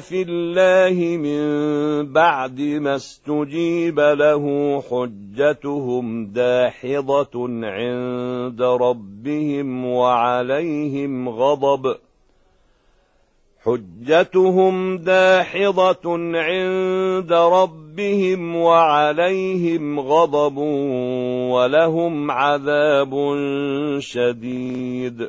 في الله من بعد ما استجيب له حجتهم داحضة عند ربهم وعليهم غضب. حجتهم داحضة عند ربهم وعليهم غضب ولهم عذاب شديد.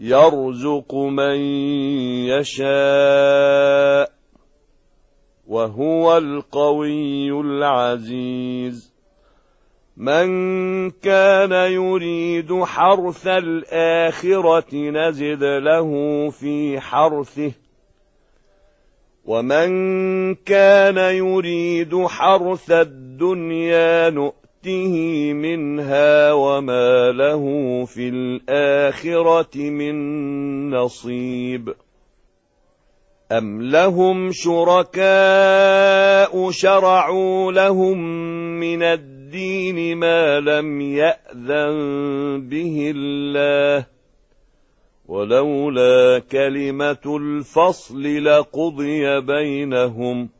يرزق من يشاء وهو القوي العزيز. من كان يريد حرث الآخرة نزد له في حرثه. ومن كان يريد حرث الدنيا نؤ نؤته منها وما له في الآخرة من نصيب. أم لهم شركاء شرعوا لهم من الدين ما لم يأذن به الله ولولا كلمة الفصل لقضي بينهم ۖ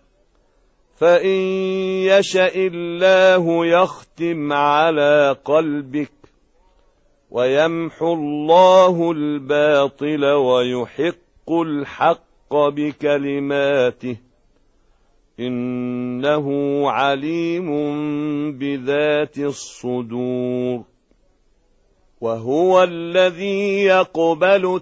فإن يشأ الله يختم على قلبك ويمحو الله الباطل ويحق الحق بكلماته إنه عليم بذات الصدور وهو الذي يقبل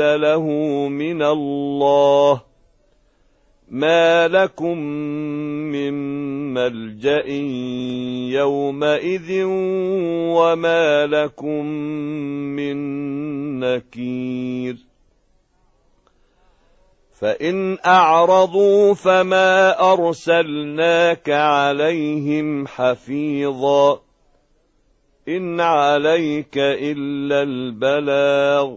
له من الله ما لكم من ملجأ يومئذ وما لكم من نكير فإن أعرضوا فما أرسلناك عليهم حفيظا إن عليك إلا البلاغ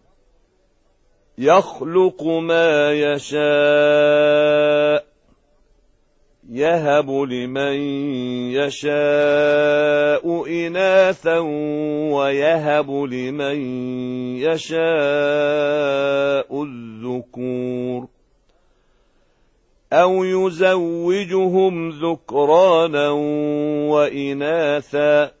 يخلق ما يشاء يهب لمن يشاء إناثا ويهب لمن يشاء الذكور. أو يزوجهم ذكرانا وإناثا.